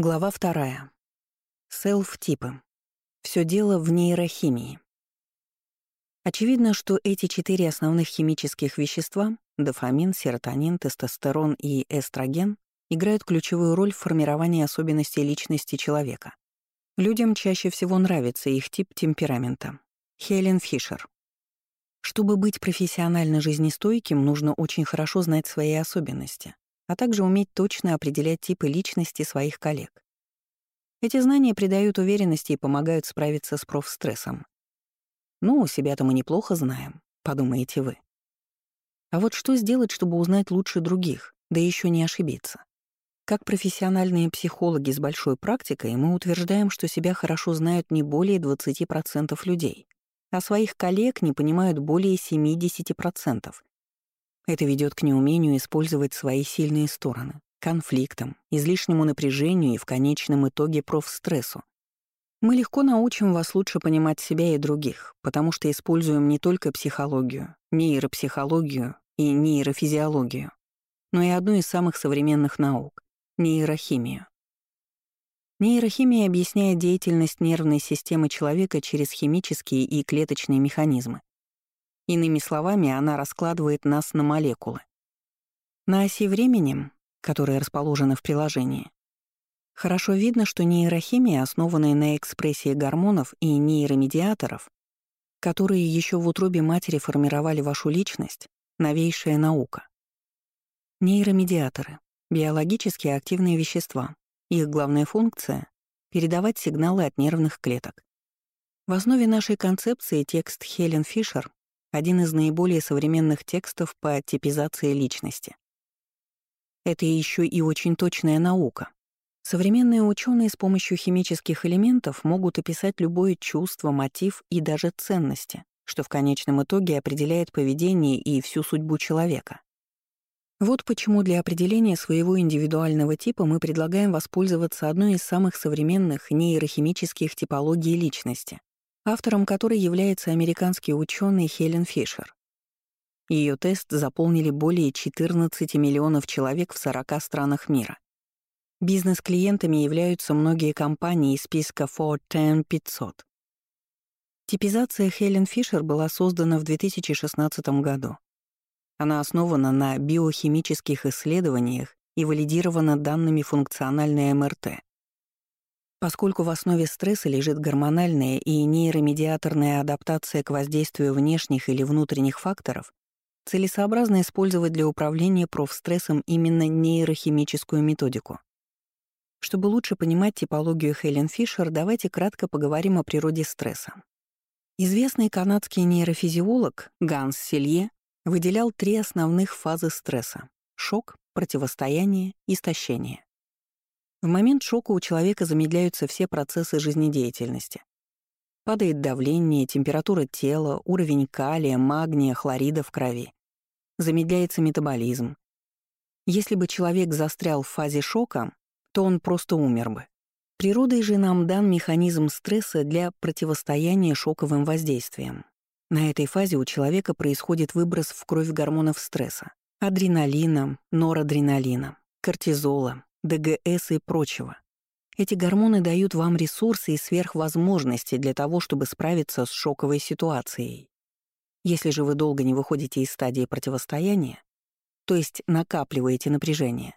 Глава вторая. Селф-типы. Все дело в нейрохимии. Очевидно, что эти четыре основных химических вещества — дофамин, серотонин, тестостерон и эстроген — играют ключевую роль в формировании особенностей личности человека. Людям чаще всего нравится их тип темперамента. Хелен Фишер. Чтобы быть профессионально жизнестойким, нужно очень хорошо знать свои особенности, а также уметь точно определять типы личности своих коллег. Эти знания придают уверенности и помогают справиться с профстрессом. «Ну, себя-то мы неплохо знаем», — подумаете вы. А вот что сделать, чтобы узнать лучше других, да еще не ошибиться? Как профессиональные психологи с большой практикой, мы утверждаем, что себя хорошо знают не более 20% людей, а своих коллег не понимают более 70%, это ведет к неумению использовать свои сильные стороны, конфликтам, излишнему напряжению и в конечном итоге профстрессу. Мы легко научим вас лучше понимать себя и других, потому что используем не только психологию, нейропсихологию и нейрофизиологию, но и одну из самых современных наук — нейрохимию. Нейрохимия объясняет деятельность нервной системы человека через химические и клеточные механизмы, Иными словами, она раскладывает нас на молекулы. На оси времени, которая расположена в приложении, хорошо видно, что нейрохимия, основанная на экспрессии гормонов и нейромедиаторов, которые еще в утробе матери формировали вашу личность, новейшая наука. Нейромедиаторы — биологически активные вещества. Их главная функция — передавать сигналы от нервных клеток. В основе нашей концепции текст Хелен Фишер один из наиболее современных текстов по типизации личности. Это еще и очень точная наука. Современные ученые с помощью химических элементов могут описать любое чувство, мотив и даже ценности, что в конечном итоге определяет поведение и всю судьбу человека. Вот почему для определения своего индивидуального типа мы предлагаем воспользоваться одной из самых современных нейрохимических типологий личности автором которой является американский ученый Хелен Фишер. Ее тест заполнили более 14 миллионов человек в 40 странах мира. Бизнес-клиентами являются многие компании из списка Fortune 500. Типизация Хелен Фишер была создана в 2016 году. Она основана на биохимических исследованиях и валидирована данными функциональной МРТ, Поскольку в основе стресса лежит гормональная и нейромедиаторная адаптация к воздействию внешних или внутренних факторов, целесообразно использовать для управления профстрессом именно нейрохимическую методику. Чтобы лучше понимать типологию Хелен Фишер, давайте кратко поговорим о природе стресса. Известный канадский нейрофизиолог Ганс Селье выделял три основных фазы стресса — шок, противостояние, истощение. В момент шока у человека замедляются все процессы жизнедеятельности. Падает давление, температура тела, уровень калия, магния, хлорида в крови. Замедляется метаболизм. Если бы человек застрял в фазе шока, то он просто умер бы. Природой же нам дан механизм стресса для противостояния шоковым воздействиям. На этой фазе у человека происходит выброс в кровь гормонов стресса — адреналина, норадреналина, кортизола, ДГС и прочего. Эти гормоны дают вам ресурсы и сверхвозможности для того, чтобы справиться с шоковой ситуацией. Если же вы долго не выходите из стадии противостояния, то есть накапливаете напряжение,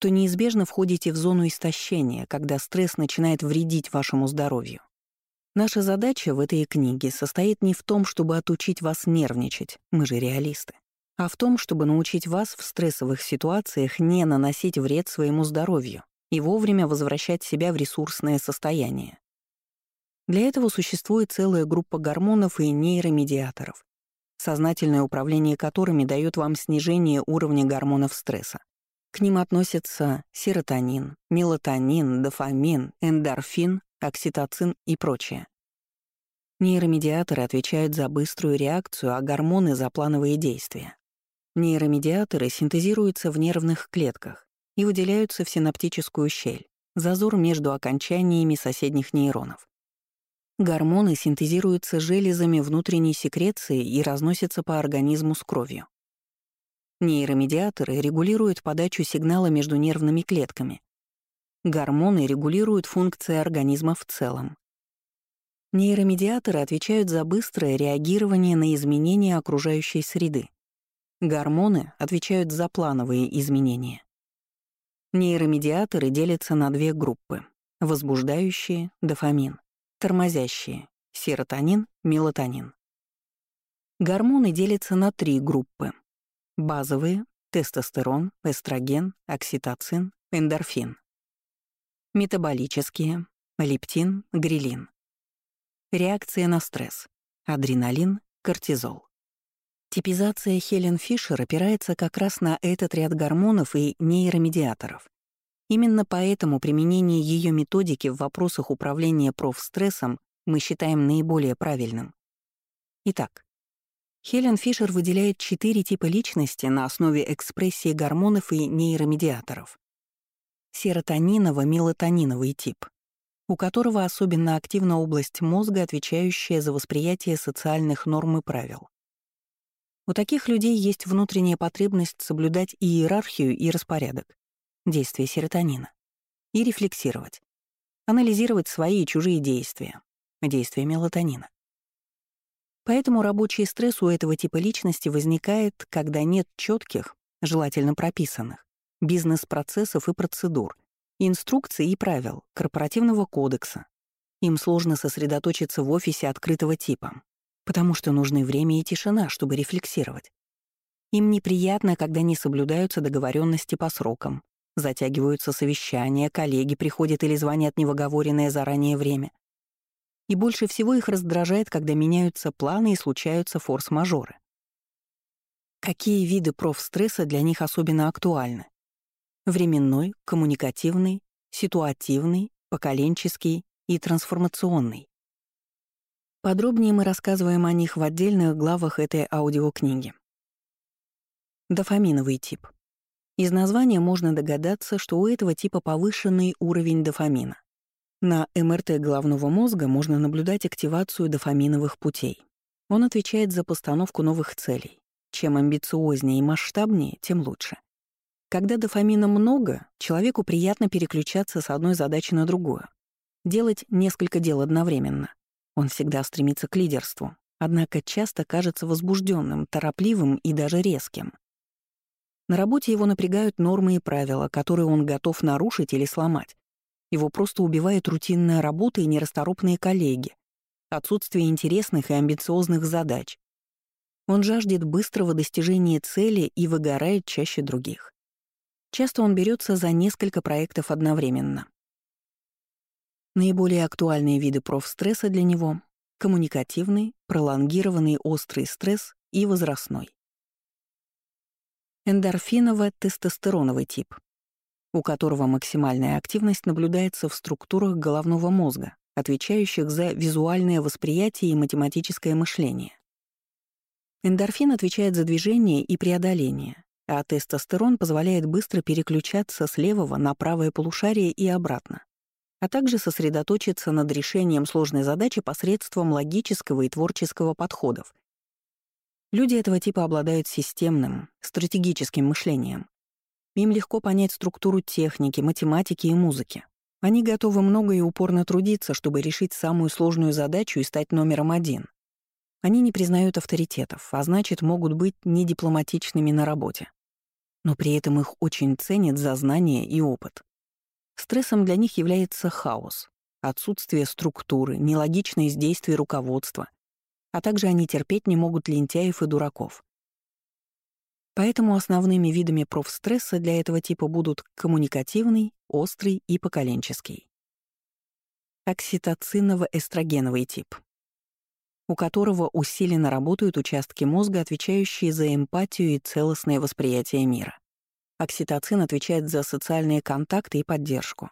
то неизбежно входите в зону истощения, когда стресс начинает вредить вашему здоровью. Наша задача в этой книге состоит не в том, чтобы отучить вас нервничать, мы же реалисты, а в том, чтобы научить вас в стрессовых ситуациях не наносить вред своему здоровью и вовремя возвращать себя в ресурсное состояние. Для этого существует целая группа гормонов и нейромедиаторов, сознательное управление которыми дает вам снижение уровня гормонов стресса. К ним относятся серотонин, мелатонин, дофамин, эндорфин, окситоцин и прочее. Нейромедиаторы отвечают за быструю реакцию, а гормоны — за плановые действия. Нейромедиаторы синтезируются в нервных клетках и выделяются в синаптическую щель, зазор между окончаниями соседних нейронов. Гормоны синтезируются железами внутренней секреции и разносятся по организму с кровью. Нейромедиаторы регулируют подачу сигнала между нервными клетками. Гормоны регулируют функции организма в целом. Нейромедиаторы отвечают за быстрое реагирование на изменения окружающей среды. Гормоны отвечают за плановые изменения. Нейромедиаторы делятся на две группы — возбуждающие — дофамин, тормозящие — серотонин, мелатонин. Гормоны делятся на три группы — базовые — тестостерон, эстроген, окситоцин, эндорфин. Метаболические — лептин, грилин. Реакция на стресс — адреналин, кортизол. Типизация Хелен Фишер опирается как раз на этот ряд гормонов и нейромедиаторов. Именно поэтому применение ее методики в вопросах управления профстрессом мы считаем наиболее правильным. Итак, Хелен Фишер выделяет четыре типа личности на основе экспрессии гормонов и нейромедиаторов. Серотониново-мелатониновый тип, у которого особенно активна область мозга, отвечающая за восприятие социальных норм и правил. У таких людей есть внутренняя потребность соблюдать иерархию и распорядок, действия серотонина, и рефлексировать, анализировать свои и чужие действия, действия мелатонина. Поэтому рабочий стресс у этого типа личности возникает, когда нет четких, желательно прописанных, бизнес-процессов и процедур, инструкций и правил, корпоративного кодекса. Им сложно сосредоточиться в офисе открытого типа, потому что нужны время и тишина, чтобы рефлексировать. Им неприятно, когда не соблюдаются договоренности по срокам, затягиваются совещания, коллеги приходят или звонят не заранее время. И больше всего их раздражает, когда меняются планы и случаются форс-мажоры. Какие виды профстресса для них особенно актуальны? Временной, коммуникативный, ситуативный, поколенческий и трансформационный. Подробнее мы рассказываем о них в отдельных главах этой аудиокниги. Дофаминовый тип. Из названия можно догадаться, что у этого типа повышенный уровень дофамина. На МРТ головного мозга можно наблюдать активацию дофаминовых путей. Он отвечает за постановку новых целей. Чем амбициознее и масштабнее, тем лучше. Когда дофамина много, человеку приятно переключаться с одной задачи на другую, делать несколько дел одновременно. Он всегда стремится к лидерству, однако часто кажется возбужденным, торопливым и даже резким. На работе его напрягают нормы и правила, которые он готов нарушить или сломать. Его просто убивает рутинная работа и нерасторопные коллеги, отсутствие интересных и амбициозных задач. Он жаждет быстрого достижения цели и выгорает чаще других. Часто он берется за несколько проектов одновременно. Наиболее актуальные виды профстресса для него — коммуникативный, пролонгированный острый стресс и возрастной. Эндорфиново-тестостероновый тип, у которого максимальная активность наблюдается в структурах головного мозга, отвечающих за визуальное восприятие и математическое мышление. Эндорфин отвечает за движение и преодоление, а тестостерон позволяет быстро переключаться с левого на правое полушарие и обратно а также сосредоточиться над решением сложной задачи посредством логического и творческого подходов. Люди этого типа обладают системным, стратегическим мышлением. Им легко понять структуру техники, математики и музыки. Они готовы много и упорно трудиться, чтобы решить самую сложную задачу и стать номером один. Они не признают авторитетов, а значит, могут быть недипломатичными на работе. Но при этом их очень ценят за знания и опыт. Стрессом для них является хаос, отсутствие структуры, нелогичность действий руководства, а также они терпеть не могут лентяев и дураков. Поэтому основными видами профстресса для этого типа будут коммуникативный, острый и поколенческий. Окситоциново-эстрогеновый тип, у которого усиленно работают участки мозга, отвечающие за эмпатию и целостное восприятие мира. Окситоцин отвечает за социальные контакты и поддержку.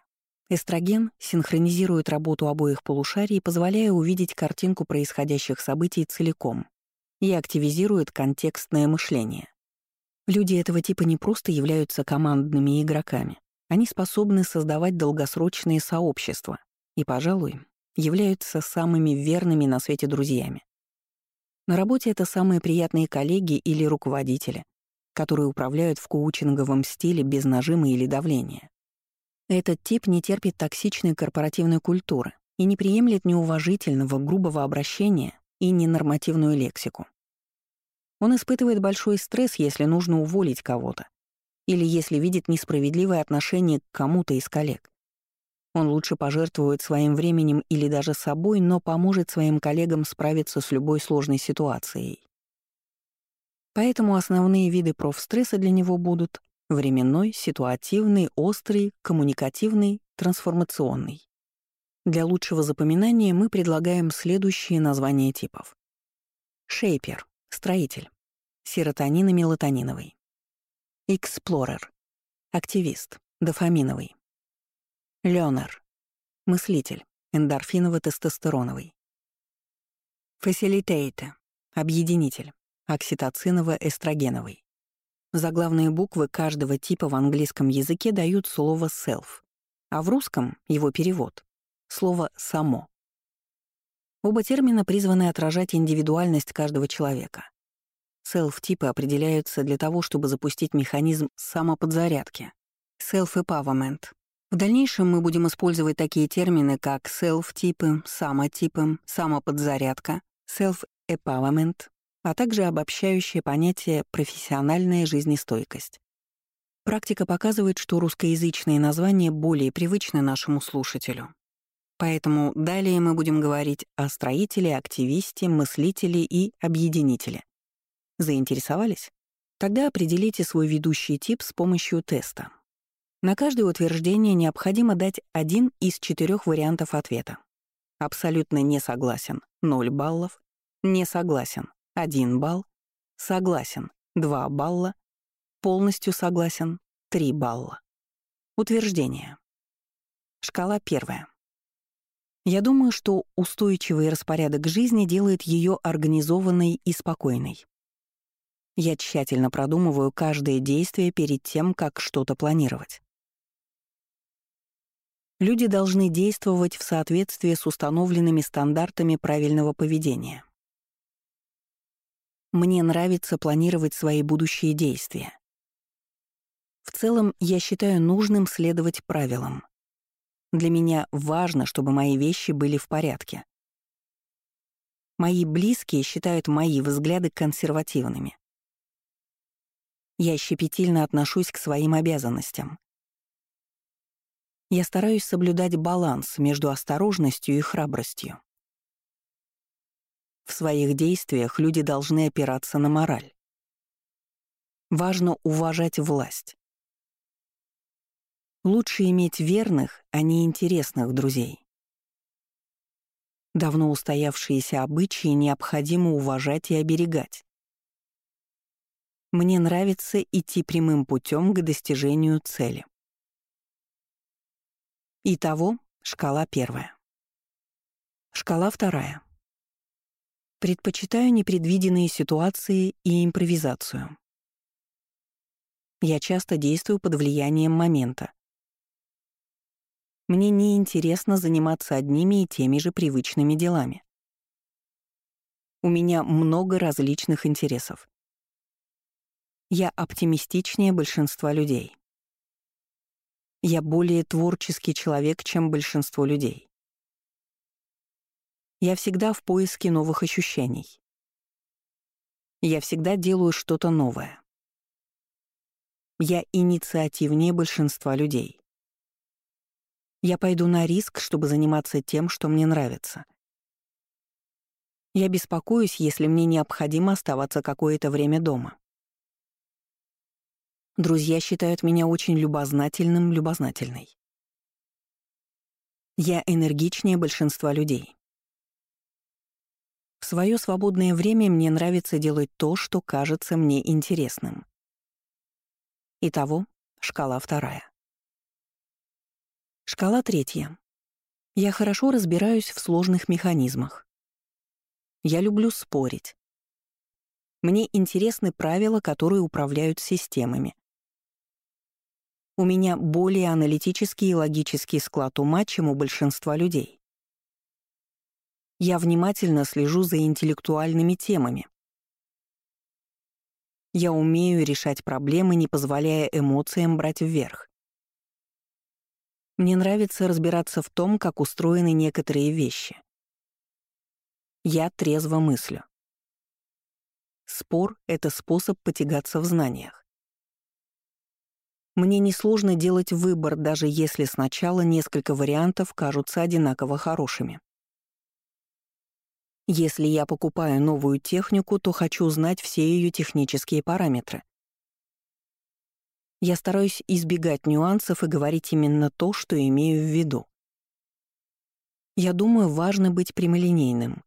Эстроген синхронизирует работу обоих полушарий, позволяя увидеть картинку происходящих событий целиком и активизирует контекстное мышление. Люди этого типа не просто являются командными игроками, они способны создавать долгосрочные сообщества и, пожалуй, являются самыми верными на свете друзьями. На работе это самые приятные коллеги или руководители, которые управляют в коучинговом стиле без нажима или давления. Этот тип не терпит токсичной корпоративной культуры и не приемлет неуважительного, грубого обращения и ненормативную лексику. Он испытывает большой стресс, если нужно уволить кого-то, или если видит несправедливое отношение к кому-то из коллег. Он лучше пожертвует своим временем или даже собой, но поможет своим коллегам справиться с любой сложной ситуацией. Поэтому основные виды профстресса для него будут временной, ситуативный, острый, коммуникативный, трансформационный. Для лучшего запоминания мы предлагаем следующие названия типов. Шейпер — строитель, серотонин-мелатониновый. Эксплорер — активист, дофаминовый. Лёнер — мыслитель, эндорфиново-тестостероновый. Фасилитейте — объединитель, окситоциново-эстрогеновый. Заглавные буквы каждого типа в английском языке дают слово self, а в русском — его перевод — слово «само». Оба термина призваны отражать индивидуальность каждого человека. Self-типы определяются для того, чтобы запустить механизм самоподзарядки — self-empowerment в дальнейшем мы будем использовать такие термины, как self-типы, самотипы, самоподзарядка, self-empowerment, а также обобщающее понятие «профессиональная жизнестойкость». Практика показывает, что русскоязычные названия более привычны нашему слушателю. Поэтому далее мы будем говорить о строителе, активисте, мыслителе и объединителе. Заинтересовались? Тогда определите свой ведущий тип с помощью теста. На каждое утверждение необходимо дать один из четырех вариантов ответа. Абсолютно не согласен — 0 баллов, не согласен — 1 балл, согласен — 2 балла, полностью согласен — 3 балла. Утверждение. Шкала первая. Я думаю, что устойчивый распорядок жизни делает ее организованной и спокойной. Я тщательно продумываю каждое действие перед тем, как что-то планировать. Люди должны действовать в соответствии с установленными стандартами правильного поведения. Мне нравится планировать свои будущие действия. В целом, я считаю нужным следовать правилам. Для меня важно, чтобы мои вещи были в порядке. Мои близкие считают мои взгляды консервативными. Я щепетильно отношусь к своим обязанностям. Я стараюсь соблюдать баланс между осторожностью и храбростью. В своих действиях люди должны опираться на мораль. Важно уважать власть. Лучше иметь верных, а не интересных друзей. Давно устоявшиеся обычаи необходимо уважать и оберегать. Мне нравится идти прямым путем к достижению цели. Итого, шкала первая. Шкала вторая. Предпочитаю непредвиденные ситуации и импровизацию. Я часто действую под влиянием момента. Мне не интересно заниматься одними и теми же привычными делами. У меня много различных интересов. Я оптимистичнее большинства людей. Я более творческий человек, чем большинство людей. Я всегда в поиске новых ощущений. Я всегда делаю что-то новое. Я инициативнее большинства людей. Я пойду на риск, чтобы заниматься тем, что мне нравится. Я беспокоюсь, если мне необходимо оставаться какое-то время дома. Друзья считают меня очень любознательным, любознательной. Я энергичнее большинства людей. В свое свободное время мне нравится делать то, что кажется мне интересным. Итого, шкала вторая. Шкала третья. Я хорошо разбираюсь в сложных механизмах. Я люблю спорить. Мне интересны правила, которые управляют системами, у меня более аналитический и логический склад ума, чем у большинства людей. Я внимательно слежу за интеллектуальными темами. Я умею решать проблемы, не позволяя эмоциям брать вверх. Мне нравится разбираться в том, как устроены некоторые вещи. Я трезво мыслю. Спор — это способ потягаться в знаниях. Мне несложно делать выбор, даже если сначала несколько вариантов кажутся одинаково хорошими. Если я покупаю новую технику, то хочу знать все ее технические параметры. Я стараюсь избегать нюансов и говорить именно то, что имею в виду. Я думаю, важно быть прямолинейным.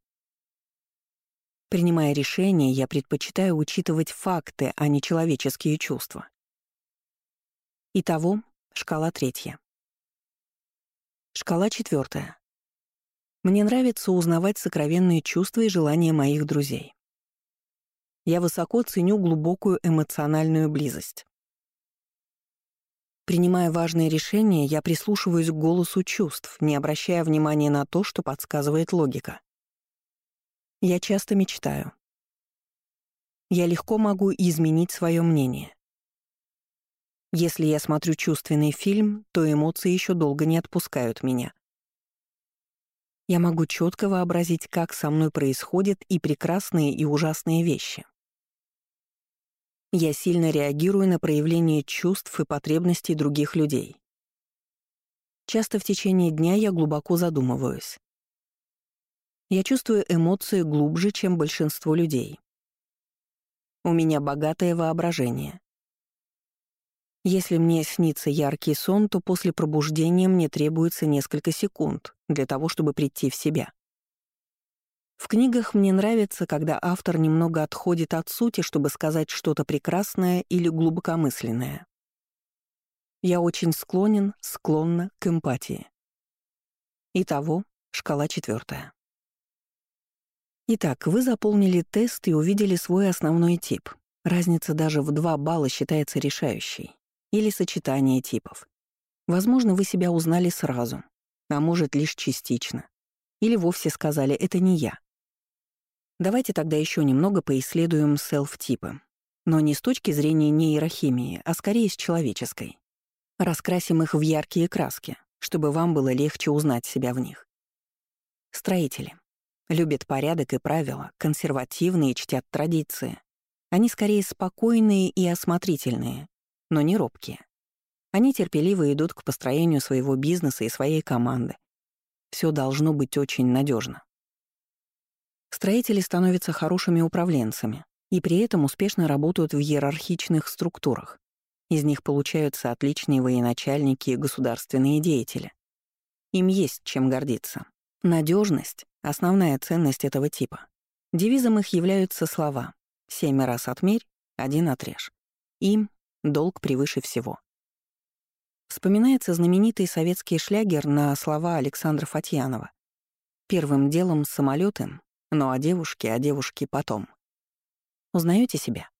Принимая решения, я предпочитаю учитывать факты, а не человеческие чувства. Итого, шкала третья. Шкала четвертая. Мне нравится узнавать сокровенные чувства и желания моих друзей. Я высоко ценю глубокую эмоциональную близость. Принимая важные решения, я прислушиваюсь к голосу чувств, не обращая внимания на то, что подсказывает логика. Я часто мечтаю. Я легко могу изменить свое мнение. Если я смотрю чувственный фильм, то эмоции еще долго не отпускают меня. Я могу четко вообразить, как со мной происходят и прекрасные, и ужасные вещи. Я сильно реагирую на проявление чувств и потребностей других людей. Часто в течение дня я глубоко задумываюсь. Я чувствую эмоции глубже, чем большинство людей. У меня богатое воображение. Если мне снится яркий сон, то после пробуждения мне требуется несколько секунд для того, чтобы прийти в себя. В книгах мне нравится, когда автор немного отходит от сути, чтобы сказать что-то прекрасное или глубокомысленное. Я очень склонен, склонна к эмпатии. Итого, шкала четвертая. Итак, вы заполнили тест и увидели свой основной тип. Разница даже в 2 балла считается решающей или сочетание типов. Возможно, вы себя узнали сразу, а может, лишь частично. Или вовсе сказали «это не я». Давайте тогда еще немного поисследуем селф-типы. Но не с точки зрения нейрохимии, а скорее с человеческой. Раскрасим их в яркие краски, чтобы вам было легче узнать себя в них. Строители. Любят порядок и правила, консервативные, чтят традиции. Они скорее спокойные и осмотрительные, но не робкие. Они терпеливо идут к построению своего бизнеса и своей команды. Все должно быть очень надежно. Строители становятся хорошими управленцами и при этом успешно работают в иерархичных структурах. Из них получаются отличные военачальники и государственные деятели. Им есть чем гордиться. Надежность — основная ценность этого типа. Девизом их являются слова «семь раз отмерь, один отрежь». Им Долг превыше всего. Вспоминается знаменитый советский шлягер на слова Александра Фатьянова. Первым делом самолеты, но о девушке, о девушке потом. Узнаете себя?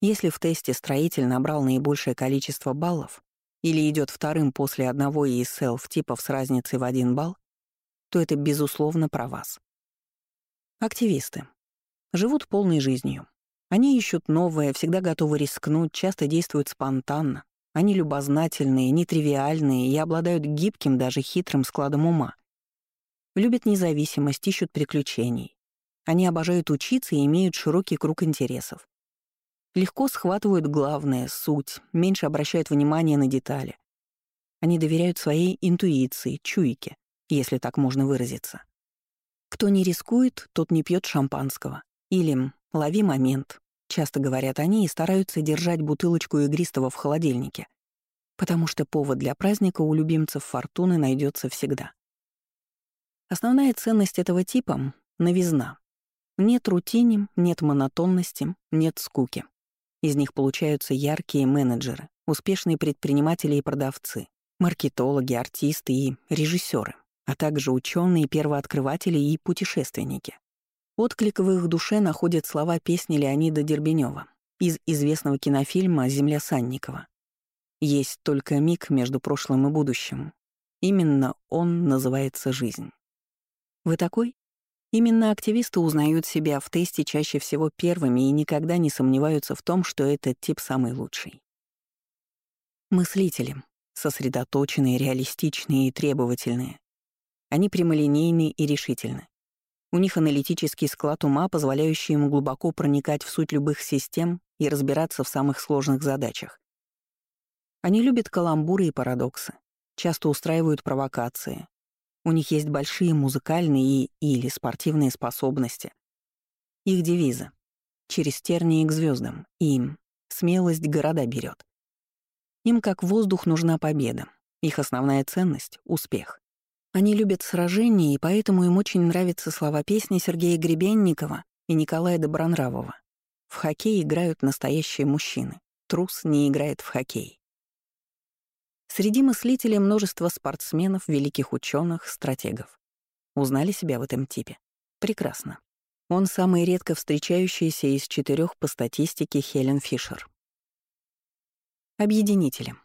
Если в тесте строитель набрал наибольшее количество баллов или идет вторым после одного из селф-типов с разницей в один балл, то это, безусловно, про вас. Активисты. Живут полной жизнью. Они ищут новое, всегда готовы рискнуть, часто действуют спонтанно. Они любознательные, нетривиальные и обладают гибким, даже хитрым складом ума. Любят независимость, ищут приключений. Они обожают учиться и имеют широкий круг интересов. Легко схватывают главное, суть, меньше обращают внимание на детали. Они доверяют своей интуиции, чуйке, если так можно выразиться. Кто не рискует, тот не пьет шампанского. Или лови момент, часто говорят они и стараются держать бутылочку игристого в холодильнике, потому что повод для праздника у любимцев фортуны найдется всегда. Основная ценность этого типа — новизна. Нет рутини, нет монотонности, нет скуки. Из них получаются яркие менеджеры, успешные предприниматели и продавцы, маркетологи, артисты и режиссеры, а также ученые, первооткрыватели и путешественники. Отклик в их душе находят слова песни Леонида Дербенева из известного кинофильма «Земля Санникова». Есть только миг между прошлым и будущим. Именно он называется «жизнь». Вы такой? Именно активисты узнают себя в тесте чаще всего первыми и никогда не сомневаются в том, что этот тип самый лучший. Мыслители. сосредоточенные, реалистичные и требовательные. Они прямолинейны и решительны. У них аналитический склад ума, позволяющий им глубоко проникать в суть любых систем и разбираться в самых сложных задачах. Они любят каламбуры и парадоксы, часто устраивают провокации. У них есть большие музыкальные и или спортивные способности. Их девизы «Через тернии к звездам, им, смелость города берет. Им как воздух нужна победа, их основная ценность — успех. Они любят сражения, и поэтому им очень нравятся слова песни Сергея Гребенникова и Николая Добронравова. В хоккей играют настоящие мужчины. Трус не играет в хоккей. Среди мыслителей множество спортсменов, великих ученых, стратегов. Узнали себя в этом типе? Прекрасно. Он самый редко встречающийся из четырех по статистике Хелен Фишер. Объединителем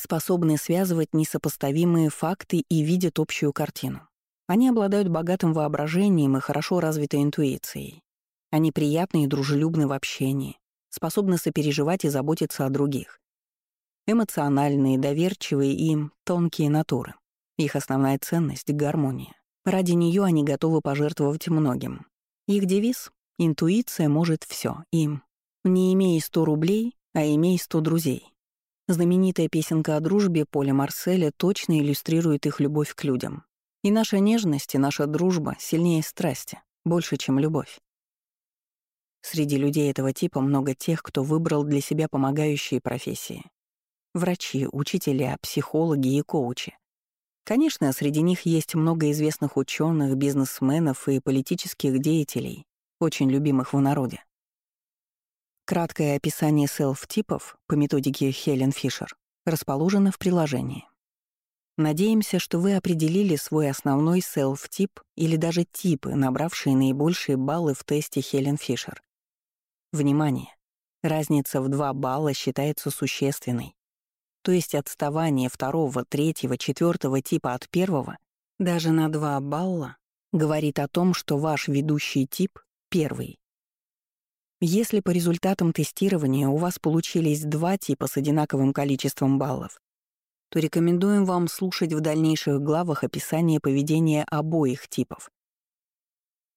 способны связывать несопоставимые факты и видят общую картину. Они обладают богатым воображением и хорошо развитой интуицией. Они приятны и дружелюбны в общении, способны сопереживать и заботиться о других. Эмоциональные, доверчивые и тонкие натуры. Их основная ценность — гармония. Ради нее они готовы пожертвовать многим. Их девиз — интуиция может все. Им «Не имей 100 рублей, а имей 100 друзей». Знаменитая песенка о дружбе Поля Марселя точно иллюстрирует их любовь к людям. И наша нежность, и наша дружба сильнее страсти, больше, чем любовь. Среди людей этого типа много тех, кто выбрал для себя помогающие профессии. Врачи, учителя, психологи и коучи. Конечно, среди них есть много известных ученых, бизнесменов и политических деятелей, очень любимых в народе. Краткое описание селф-типов по методике Хелен Фишер расположено в приложении. Надеемся, что вы определили свой основной селф-тип или даже типы, набравшие наибольшие баллы в тесте Хелен Фишер. Внимание! Разница в 2 балла считается существенной. То есть отставание второго, третьего, четвертого типа от первого даже на 2 балла говорит о том, что ваш ведущий тип — первый, если по результатам тестирования у вас получились два типа с одинаковым количеством баллов, то рекомендуем вам слушать в дальнейших главах описание поведения обоих типов.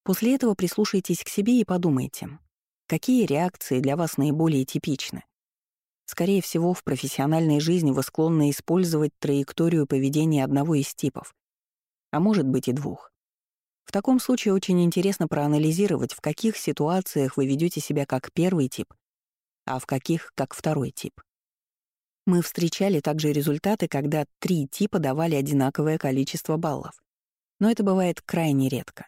После этого прислушайтесь к себе и подумайте, какие реакции для вас наиболее типичны. Скорее всего, в профессиональной жизни вы склонны использовать траекторию поведения одного из типов, а может быть и двух. В таком случае очень интересно проанализировать, в каких ситуациях вы ведете себя как первый тип, а в каких — как второй тип. Мы встречали также результаты, когда три типа давали одинаковое количество баллов. Но это бывает крайне редко.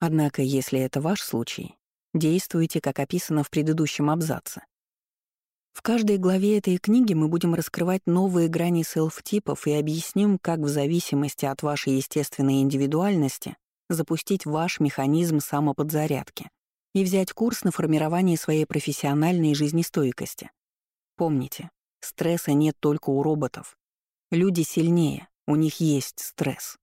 Однако, если это ваш случай, действуйте, как описано в предыдущем абзаце. В каждой главе этой книги мы будем раскрывать новые грани селф-типов и объясним, как в зависимости от вашей естественной индивидуальности запустить ваш механизм самоподзарядки и взять курс на формирование своей профессиональной жизнестойкости. Помните, стресса нет только у роботов. Люди сильнее, у них есть стресс.